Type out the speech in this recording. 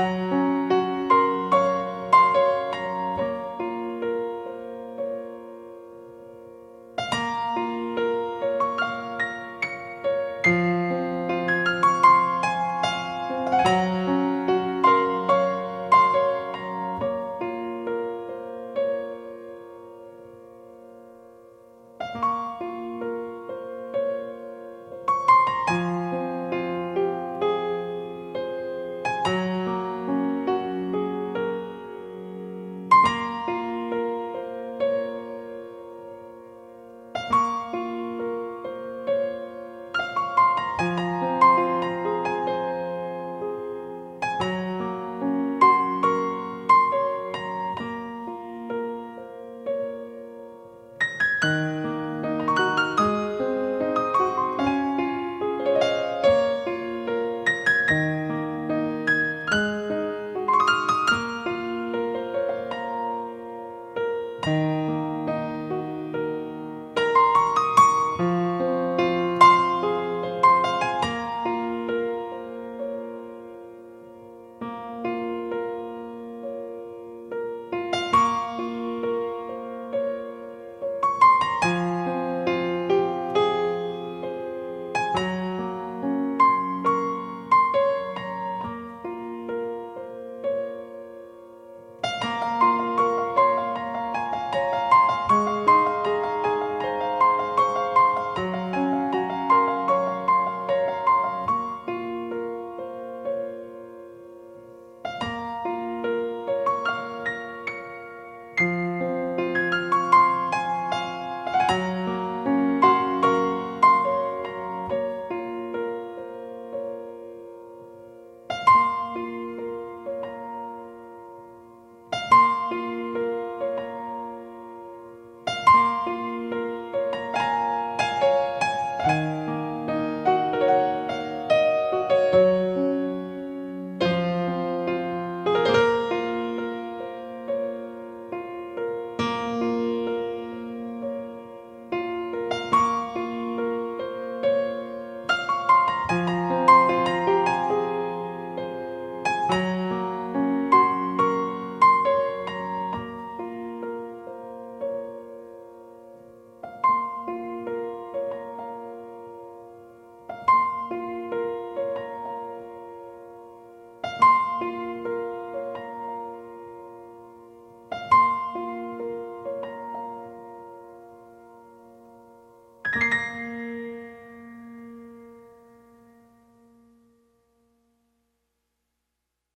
Música